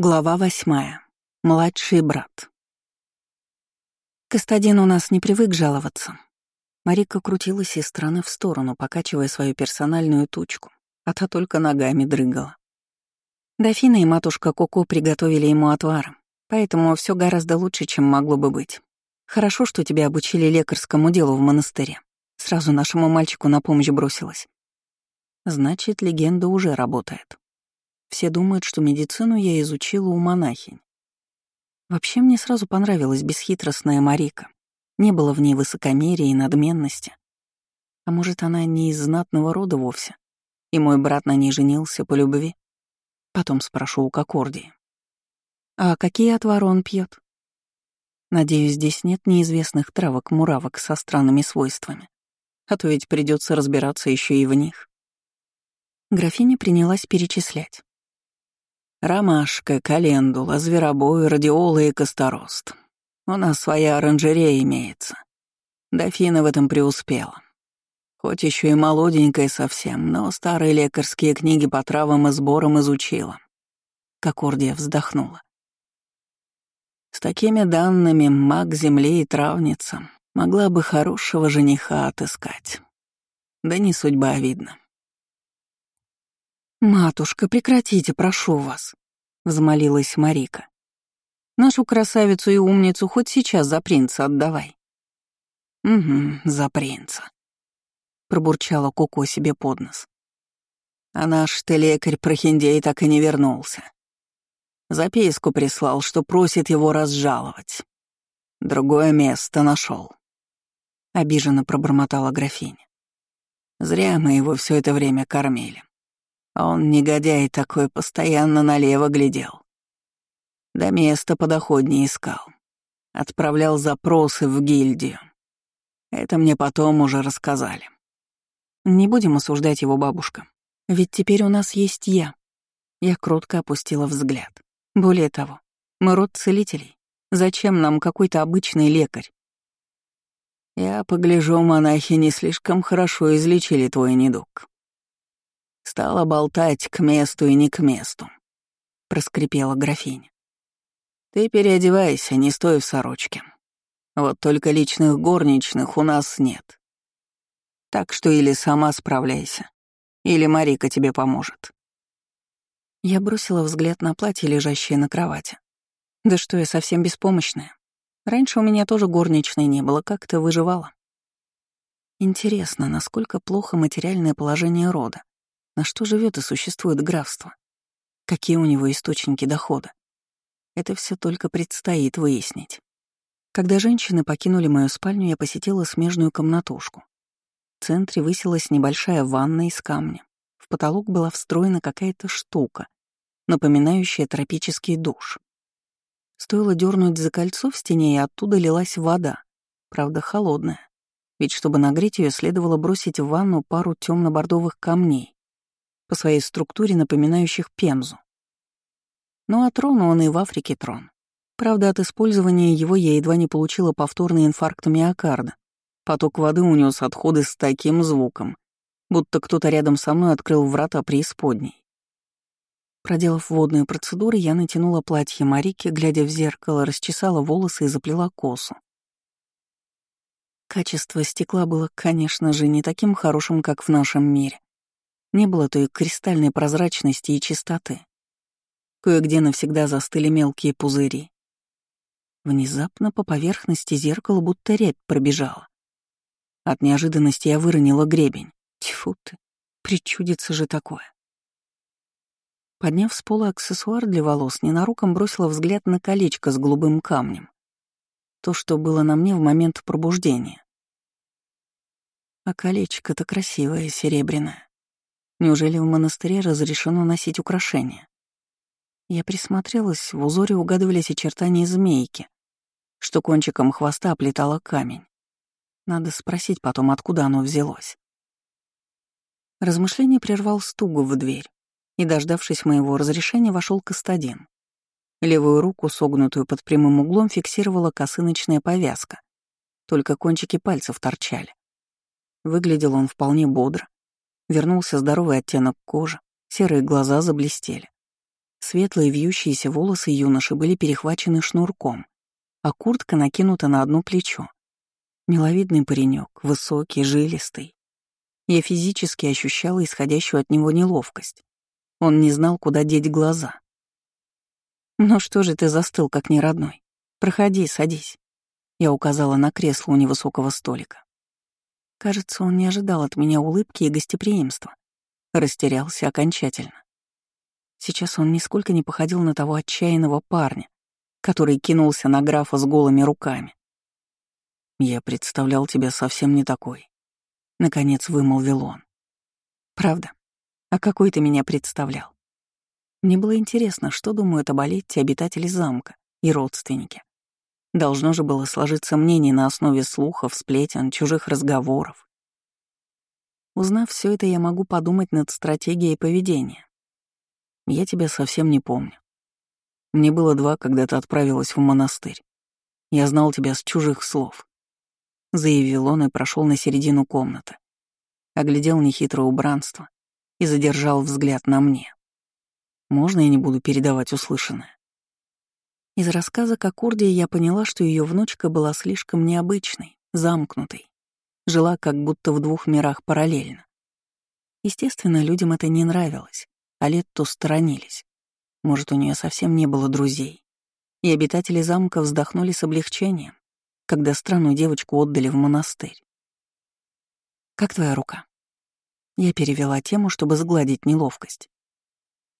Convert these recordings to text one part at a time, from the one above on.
Глава восьмая. Младший брат. Кастадин у нас не привык жаловаться. Марика крутилась из стороны в сторону, покачивая свою персональную тучку, а та только ногами дрыгала. Дофина и матушка Коко приготовили ему отвар, поэтому все гораздо лучше, чем могло бы быть. Хорошо, что тебя обучили лекарскому делу в монастыре. Сразу нашему мальчику на помощь бросилась. Значит, легенда уже работает. Все думают, что медицину я изучила у монахинь. Вообще мне сразу понравилась бесхитростная Марика. Не было в ней высокомерия и надменности. А может, она не из знатного рода вовсе, и мой брат на ней женился по любви? Потом спрошу у Кокордии. А какие отвары он пьет? Надеюсь, здесь нет неизвестных травок-муравок со странными свойствами. А то ведь придется разбираться еще и в них. Графиня принялась перечислять. Ромашка, календула, зверобой, радиола и косторост. У нас своя оранжерея имеется. Дофина в этом преуспела. Хоть еще и молоденькая совсем, но старые лекарские книги по травам и сборам изучила. Кокордия вздохнула. С такими данными маг земли и травница могла бы хорошего жениха отыскать. Да не судьба, видно. «Матушка, прекратите, прошу вас», — взмолилась Марика. «Нашу красавицу и умницу хоть сейчас за принца отдавай». «Угу, за принца», — пробурчала Коко себе под нос. «А наш-то лекарь прохиндей так и не вернулся. Записку прислал, что просит его разжаловать. Другое место нашел. Обиженно пробормотала графиня. Зря мы его все это время кормили. Он, негодяй такой, постоянно налево глядел. До места подоходнее искал. Отправлял запросы в гильдию. Это мне потом уже рассказали. Не будем осуждать его бабушка. Ведь теперь у нас есть я. Я кротко опустила взгляд. Более того, мы род целителей. Зачем нам какой-то обычный лекарь? Я погляжу, монахи не слишком хорошо излечили твой недуг. Стала болтать к месту и не к месту, — проскрипела графиня. Ты переодевайся, не стой в сорочке. Вот только личных горничных у нас нет. Так что или сама справляйся, или Марика тебе поможет. Я бросила взгляд на платье, лежащее на кровати. Да что я совсем беспомощная. Раньше у меня тоже горничной не было, как-то выживала. Интересно, насколько плохо материальное положение рода. На что живет и существует графство? Какие у него источники дохода? Это все только предстоит выяснить. Когда женщины покинули мою спальню, я посетила смежную комнатушку. В центре высилась небольшая ванна из камня. В потолок была встроена какая-то штука, напоминающая тропический душ. Стоило дернуть за кольцо в стене, и оттуда лилась вода, правда холодная. Ведь чтобы нагреть ее, следовало бросить в ванну пару темно-бордовых камней, по своей структуре напоминающих пемзу. Ну а трон он и в Африке трон. Правда, от использования его я едва не получила повторный инфаркт миокарда. Поток воды унес отходы с таким звуком, будто кто-то рядом со мной открыл врата преисподней. Проделав водные процедуры, я натянула платье Марики, глядя в зеркало, расчесала волосы и заплела косу. Качество стекла было, конечно же, не таким хорошим, как в нашем мире. Не было той кристальной прозрачности и чистоты. Кое-где навсегда застыли мелкие пузыри. Внезапно по поверхности зеркала будто рябь пробежала. От неожиданности я выронила гребень. Тьфу ты, причудится же такое. Подняв с пола аксессуар для волос, ненаруком бросила взгляд на колечко с голубым камнем. То, что было на мне в момент пробуждения. А колечко-то красивое, серебряное. Неужели в монастыре разрешено носить украшения? Я присмотрелась, в узоре угадывались очертания змейки, что кончиком хвоста оплетала камень. Надо спросить потом, откуда оно взялось. Размышление прервал стугу в дверь, и, дождавшись моего разрешения, вошел Кастадин. Левую руку, согнутую под прямым углом, фиксировала косыночная повязка, только кончики пальцев торчали. Выглядел он вполне бодро, Вернулся здоровый оттенок кожи, серые глаза заблестели. Светлые вьющиеся волосы юноши были перехвачены шнурком, а куртка накинута на одно плечо. Миловидный паренек, высокий, жилистый. Я физически ощущала исходящую от него неловкость. Он не знал, куда деть глаза. «Ну что же ты застыл, как неродной? Проходи, садись». Я указала на кресло у невысокого столика. Кажется, он не ожидал от меня улыбки и гостеприимства. Растерялся окончательно. Сейчас он нисколько не походил на того отчаянного парня, который кинулся на графа с голыми руками. «Я представлял тебя совсем не такой», — наконец вымолвил он. «Правда? А какой ты меня представлял?» Мне было интересно, что думают об Олетте обитатели замка и родственники. Должно же было сложиться мнение на основе слухов, сплетен, чужих разговоров. Узнав все это, я могу подумать над стратегией поведения. Я тебя совсем не помню. Мне было два, когда ты отправилась в монастырь. Я знал тебя с чужих слов. Заявил он и прошел на середину комнаты. Оглядел нехитрое убранство и задержал взгляд на мне. Можно я не буду передавать услышанное? Из рассказа Кокурдии я поняла, что ее внучка была слишком необычной, замкнутой, жила как будто в двух мирах параллельно. Естественно, людям это не нравилось, а Летту сторонились. Может, у нее совсем не было друзей. И обитатели замка вздохнули с облегчением, когда странную девочку отдали в монастырь. «Как твоя рука?» Я перевела тему, чтобы сгладить неловкость.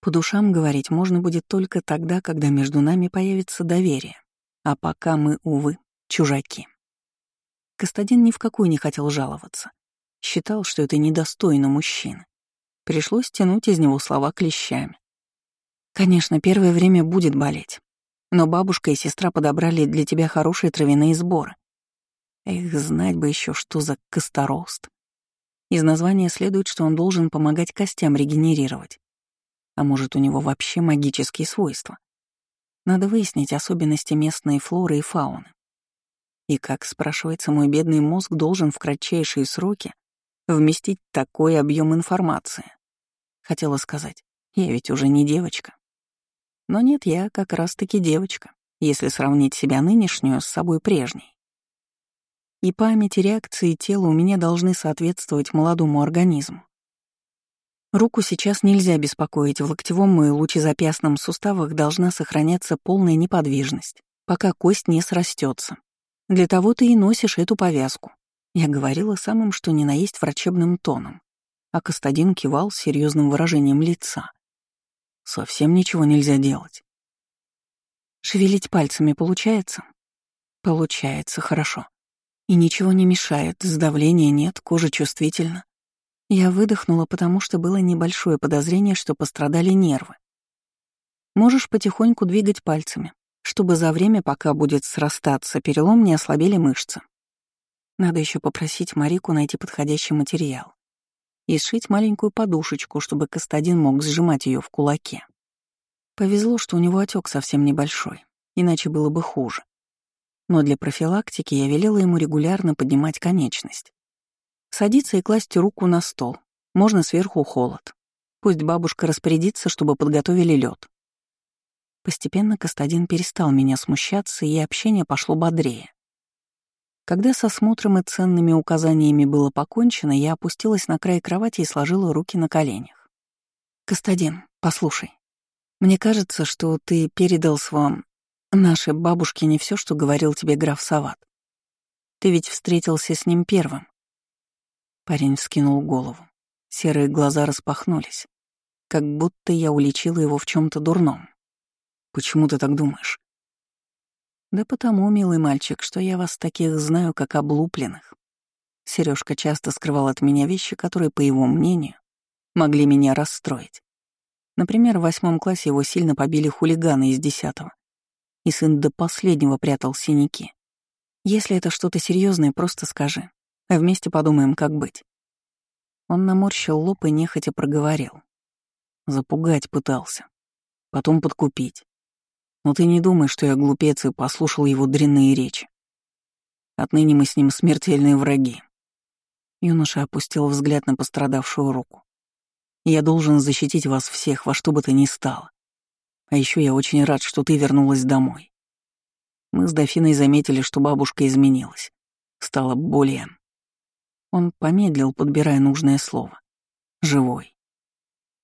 По душам говорить можно будет только тогда, когда между нами появится доверие. А пока мы, увы, чужаки. Кастадин ни в какую не хотел жаловаться. Считал, что это недостойно мужчины. Пришлось тянуть из него слова клещами. Конечно, первое время будет болеть. Но бабушка и сестра подобрали для тебя хорошие травяные сборы. Эх, знать бы еще, что за косторост. Из названия следует, что он должен помогать костям регенерировать. А может, у него вообще магические свойства? Надо выяснить особенности местной флоры и фауны. И как, спрашивается, мой бедный мозг должен в кратчайшие сроки вместить такой объем информации? Хотела сказать, я ведь уже не девочка. Но нет, я как раз-таки девочка, если сравнить себя нынешнюю с собой прежней. И память и реакции тела у меня должны соответствовать молодому организму. Руку сейчас нельзя беспокоить, в локтевом и лучезапястном суставах должна сохраняться полная неподвижность, пока кость не срастется. Для того ты и носишь эту повязку. Я говорила самым что ни на есть врачебным тоном, а Кастадин кивал с серьезным выражением лица. Совсем ничего нельзя делать. Шевелить пальцами получается? Получается, хорошо. И ничего не мешает, сдавления нет, кожа чувствительна. Я выдохнула, потому что было небольшое подозрение, что пострадали нервы. Можешь потихоньку двигать пальцами, чтобы за время, пока будет срастаться перелом, не ослабели мышцы. Надо еще попросить Марику найти подходящий материал и сшить маленькую подушечку, чтобы Кастадин мог сжимать ее в кулаке. Повезло, что у него отек совсем небольшой, иначе было бы хуже. Но для профилактики я велела ему регулярно поднимать конечность. Садиться и класть руку на стол. Можно сверху холод. Пусть бабушка распорядится, чтобы подготовили лед. Постепенно Кастадин перестал меня смущаться, и общение пошло бодрее. Когда со смотром и ценными указаниями было покончено, я опустилась на край кровати и сложила руки на коленях. «Кастадин, послушай, мне кажется, что ты передал своим нашей бабушке не все, что говорил тебе граф Сават. Ты ведь встретился с ним первым. Парень вскинул голову. Серые глаза распахнулись, как будто я уличила его в чем то дурном. «Почему ты так думаешь?» «Да потому, милый мальчик, что я вас таких знаю, как облупленных». Сережка часто скрывал от меня вещи, которые, по его мнению, могли меня расстроить. Например, в восьмом классе его сильно побили хулиганы из десятого, и сын до последнего прятал синяки. Если это что-то серьезное, просто скажи. А вместе подумаем, как быть. Он наморщил лоб и нехотя проговорил. Запугать пытался. Потом подкупить. Но ты не думай, что я глупец и послушал его дрянные речи. Отныне мы с ним смертельные враги. Юноша опустил взгляд на пострадавшую руку. Я должен защитить вас всех во что бы то ни стало. А еще я очень рад, что ты вернулась домой. Мы с Дофиной заметили, что бабушка изменилась. Стала более... Он помедлил, подбирая нужное слово. Живой.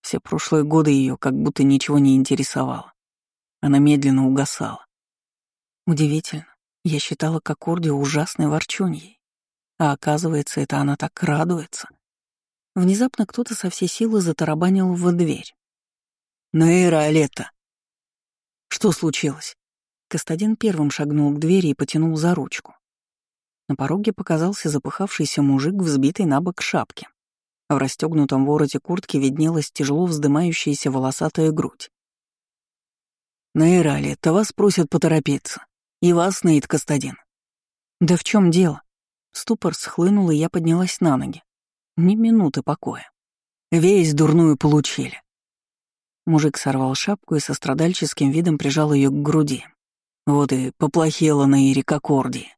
Все прошлые годы ее как будто ничего не интересовало. Она медленно угасала. Удивительно. Я считала Кокордио ужасной ворчуньей. А оказывается, это она так радуется. Внезапно кто-то со всей силы затарабанил в дверь. «Нейра Алета!» «Что случилось?» Кастадин первым шагнул к двери и потянул за ручку. На пороге показался запыхавшийся мужик, взбитый на бок шапки. В расстегнутом вороте куртки виднелась тяжело вздымающаяся волосатая грудь. «Нейра Алета, вас просят поторопиться. И вас, Нейт Кастадин». «Да в чем дело?» Ступор схлынул, и я поднялась на ноги. Ни минуты покоя. Весь дурную получили. Мужик сорвал шапку и со страдальческим видом прижал ее к груди. Вот и поплохело на Ире Кокордии.